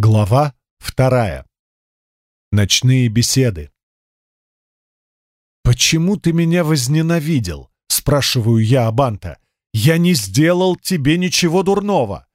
Глава вторая. Ночные беседы. «Почему ты меня возненавидел?» — спрашиваю я Абанта. «Я не сделал тебе ничего дурного».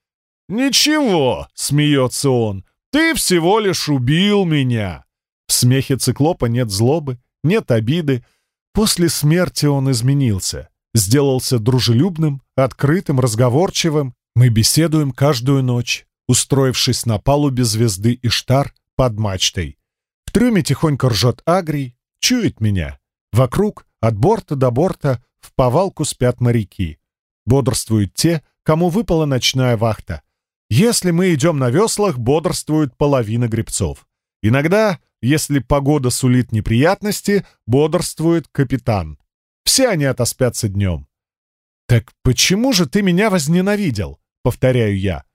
«Ничего», — смеется он, — «ты всего лишь убил меня». В смехе циклопа нет злобы, нет обиды. После смерти он изменился, сделался дружелюбным, открытым, разговорчивым. Мы беседуем каждую ночь, устроившись на палубе звезды Иштар под мачтой. В трюме тихонько ржет Агрий, чует меня. Вокруг, от борта до борта, в повалку спят моряки. Бодрствуют те, кому выпала ночная вахта. Если мы идем на веслах, бодрствует половина гребцов. Иногда, если погода сулит неприятности, бодрствует капитан. Все они отоспятся днем. «Так почему же ты меня возненавидел?» — повторяю я.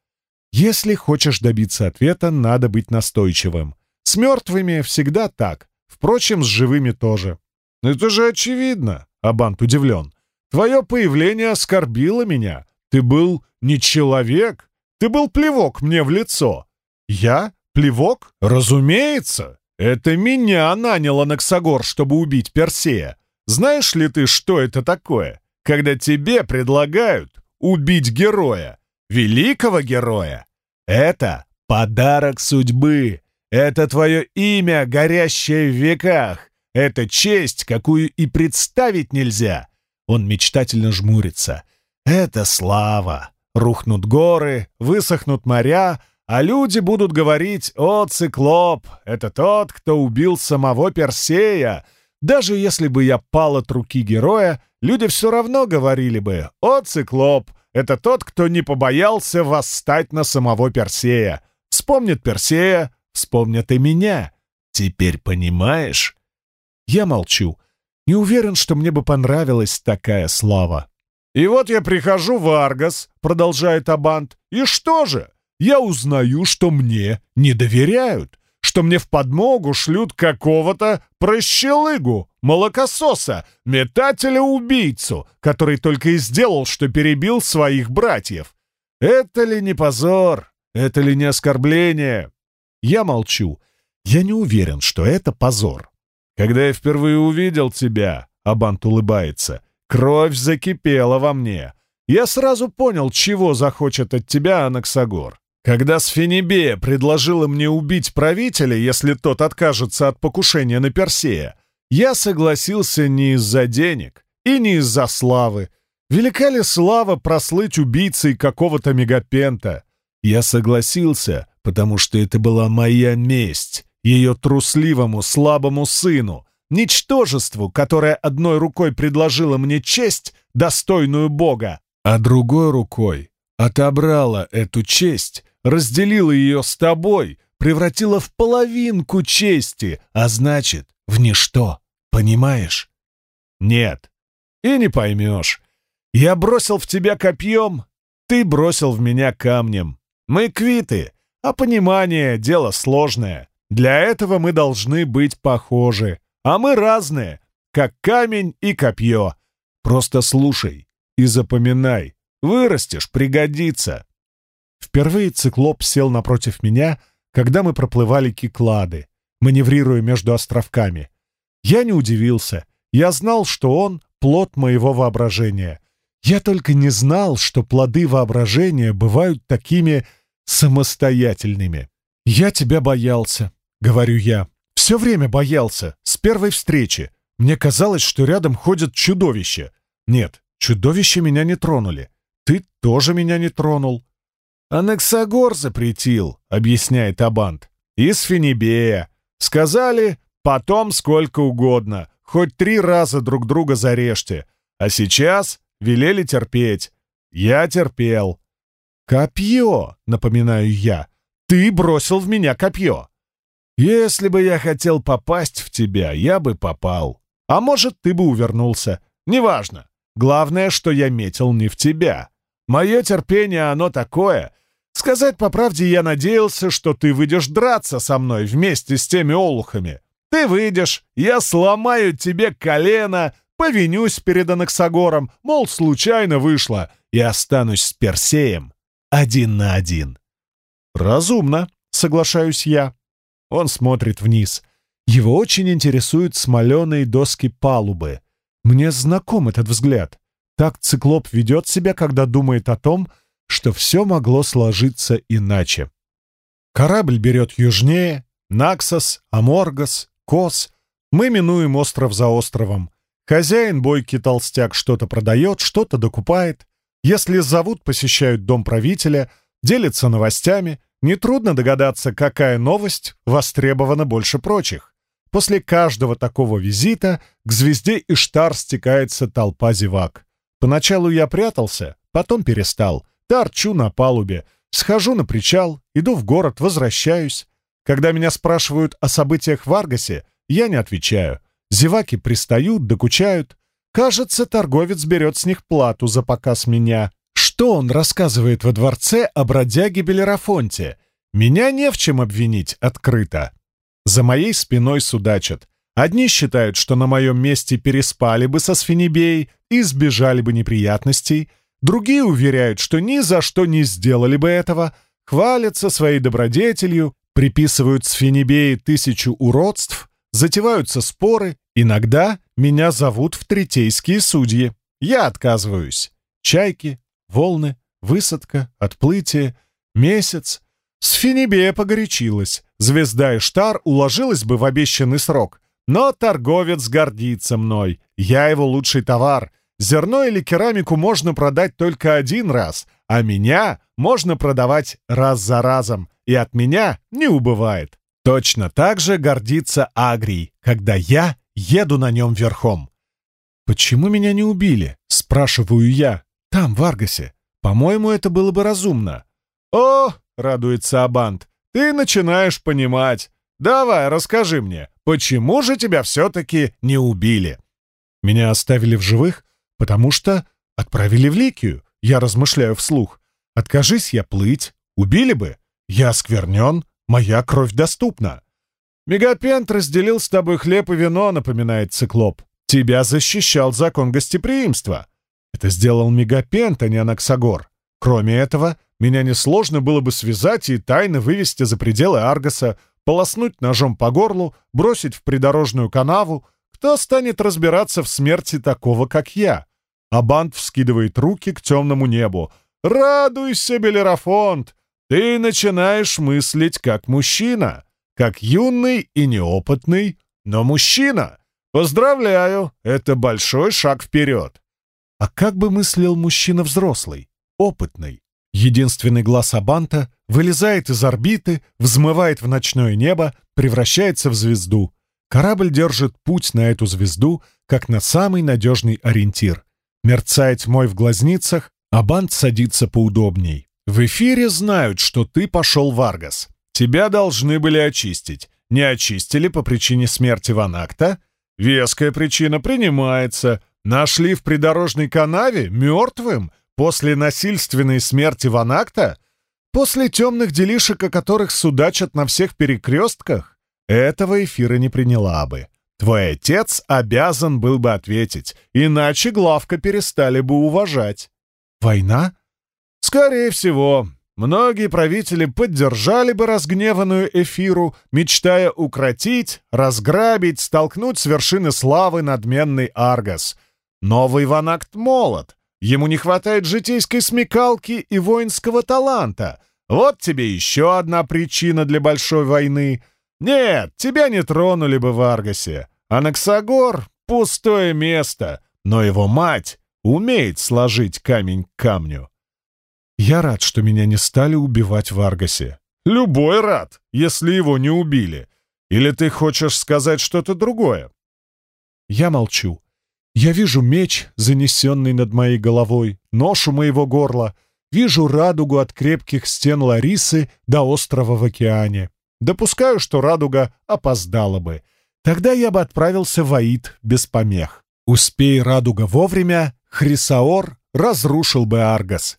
Если хочешь добиться ответа, надо быть настойчивым. С мертвыми всегда так. Впрочем, с живыми тоже. «Это же очевидно», — Абант удивлен. «Твое появление оскорбило меня. Ты был не человек. Ты был плевок мне в лицо». «Я? Плевок?» «Разумеется. Это меня нанял Анаксагор, чтобы убить Персея. Знаешь ли ты, что это такое, когда тебе предлагают убить героя? Великого героя. Это подарок судьбы. Это твое имя, горящее в веках. Это честь, какую и представить нельзя. Он мечтательно жмурится. Это слава. Рухнут горы, высохнут моря, а люди будут говорить «О, циклоп! Это тот, кто убил самого Персея!» Даже если бы я пал от руки героя, люди все равно говорили бы «О, циклоп! Это тот, кто не побоялся восстать на самого Персея. Вспомнит Персея, вспомнят и меня. Теперь понимаешь? Я молчу. Не уверен, что мне бы понравилась такая слава. «И вот я прихожу в Аргас», — продолжает Абант, — «и что же? Я узнаю, что мне не доверяют что мне в подмогу шлют какого-то прощелыгу, молокососа, метателя-убийцу, который только и сделал, что перебил своих братьев. Это ли не позор? Это ли не оскорбление? Я молчу. Я не уверен, что это позор. Когда я впервые увидел тебя, Абант улыбается, кровь закипела во мне. Я сразу понял, чего захочет от тебя Анаксагор. Когда Сфенебея предложила мне убить правителя, если тот откажется от покушения на Персея, я согласился не из-за денег и не из-за славы. Велика ли слава прослыть убийцей какого-то мегапента? Я согласился, потому что это была моя месть, ее трусливому, слабому сыну, ничтожеству, которое одной рукой предложило мне честь, достойную Бога, а другой рукой отобрала эту честь разделила ее с тобой, превратила в половинку чести, а значит, в ничто. Понимаешь? Нет. И не поймешь. Я бросил в тебя копьем, ты бросил в меня камнем. Мы квиты, а понимание — дело сложное. Для этого мы должны быть похожи, а мы разные, как камень и копье. Просто слушай и запоминай. Вырастешь — пригодится. Впервые циклоп сел напротив меня, когда мы проплывали Киклады, маневрируя между островками. Я не удивился. Я знал, что он — плод моего воображения. Я только не знал, что плоды воображения бывают такими самостоятельными. «Я тебя боялся», — говорю я. «Все время боялся, с первой встречи. Мне казалось, что рядом ходят чудовища. Нет, чудовища меня не тронули. Ты тоже меня не тронул. «Анексагор запретил», — объясняет Абант. «Из Фенибея. Сказали, потом сколько угодно, хоть три раза друг друга зарежьте. А сейчас велели терпеть. Я терпел». «Копье», — напоминаю я. «Ты бросил в меня копье». «Если бы я хотел попасть в тебя, я бы попал. А может, ты бы увернулся. Неважно. Главное, что я метил не в тебя. Мое терпение, оно такое, Сказать по правде, я надеялся, что ты выйдешь драться со мной вместе с теми олухами. Ты выйдешь, я сломаю тебе колено, повинюсь перед Анаксагором, мол, случайно вышло, и останусь с Персеем один на один. Разумно, соглашаюсь я. Он смотрит вниз. Его очень интересуют смоленые доски палубы. Мне знаком этот взгляд. Так циклоп ведет себя, когда думает о том, что все могло сложиться иначе. Корабль берет южнее, Наксос, Аморгас, Кос. Мы минуем остров за островом. Хозяин, бойкий толстяк, что-то продает, что-то докупает. Если зовут, посещают дом правителя, делятся новостями. Нетрудно догадаться, какая новость востребована больше прочих. После каждого такого визита к звезде Иштар стекается толпа зевак. Поначалу я прятался, потом перестал. Торчу на палубе, схожу на причал, иду в город, возвращаюсь. Когда меня спрашивают о событиях в Аргасе, я не отвечаю. Зеваки пристают, докучают. Кажется, торговец берет с них плату за показ меня. Что он рассказывает во дворце о бродяге Белерафонте? Меня не в чем обвинить открыто. За моей спиной судачат. Одни считают, что на моем месте переспали бы со Сфинибеей и избежали бы неприятностей. Другие уверяют, что ни за что не сделали бы этого, хвалятся своей добродетелью, приписывают Сфинибее тысячу уродств, затеваются споры. Иногда меня зовут в третейские судьи. Я отказываюсь. Чайки, волны, высадка, отплытие, месяц. Сфинибея погорячилась. Звезда Иштар уложилась бы в обещанный срок. Но торговец гордится мной. Я его лучший товар. Зерно или керамику можно продать только один раз, а меня можно продавать раз за разом, и от меня не убывает. Точно так же гордится Агрий, когда я еду на нем верхом. «Почему меня не убили?» — спрашиваю я. «Там, в Аргасе. По-моему, это было бы разумно». «О!» — радуется Абант. «Ты начинаешь понимать. Давай, расскажи мне, почему же тебя все-таки не убили?» «Меня оставили в живых, потому что отправили в Ликию», — я размышляю вслух. «Откажись я плыть, убили бы. Я осквернен, моя кровь доступна». «Мегапент разделил с тобой хлеб и вино», — напоминает циклоп. «Тебя защищал закон гостеприимства». Это сделал Мегапент, а не Анаксагор. Кроме этого, меня несложно было бы связать и тайно вывести за пределы Аргаса, полоснуть ножом по горлу, бросить в придорожную канаву. Кто станет разбираться в смерти такого, как я? Абант вскидывает руки к темному небу. «Радуйся, Белерафонт! Ты начинаешь мыслить как мужчина, как юный и неопытный, но мужчина. Поздравляю, это большой шаг вперед!» А как бы мыслил мужчина взрослый, опытный? Единственный глаз Абанта вылезает из орбиты, взмывает в ночное небо, превращается в звезду. Корабль держит путь на эту звезду, как на самый надежный ориентир. Мерцает тьмой в глазницах, Абант садится поудобней. В эфире знают, что ты пошел в Аргас. Тебя должны были очистить. Не очистили по причине смерти Ванакта? Веская причина принимается. Нашли в придорожной канаве мертвым после насильственной смерти Ванакта? После темных делишек, о которых судачат на всех перекрестках? Этого эфира не приняла бы. Твой отец обязан был бы ответить, иначе главка перестали бы уважать. Война? Скорее всего. Многие правители поддержали бы разгневанную эфиру, мечтая укротить, разграбить, столкнуть с вершины славы надменный Аргас. Новый Ванакт молод. Ему не хватает житейской смекалки и воинского таланта. Вот тебе еще одна причина для большой войны. Нет, тебя не тронули бы в Аргасе. Анаксагор — пустое место, но его мать умеет сложить камень к камню. Я рад, что меня не стали убивать в Аргасе. Любой рад, если его не убили. Или ты хочешь сказать что-то другое? Я молчу. Я вижу меч, занесенный над моей головой, нож у моего горла, вижу радугу от крепких стен Ларисы до острова в океане. Допускаю, что радуга опоздала бы. Тогда я бы отправился в Аид без помех. Успей радуга вовремя, Хрисаор разрушил бы Аргас.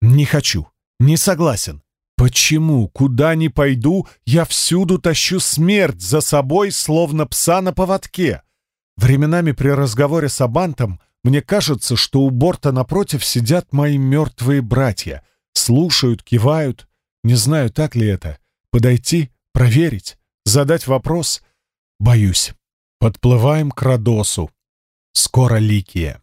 Не хочу, не согласен. Почему, куда ни пойду, я всюду тащу смерть за собой, словно пса на поводке? Временами при разговоре с Абантом мне кажется, что у борта напротив сидят мои мертвые братья. Слушают, кивают. Не знаю, так ли это. Подойти, проверить, задать вопрос? Боюсь. Подплываем к Родосу. Скоро Ликия.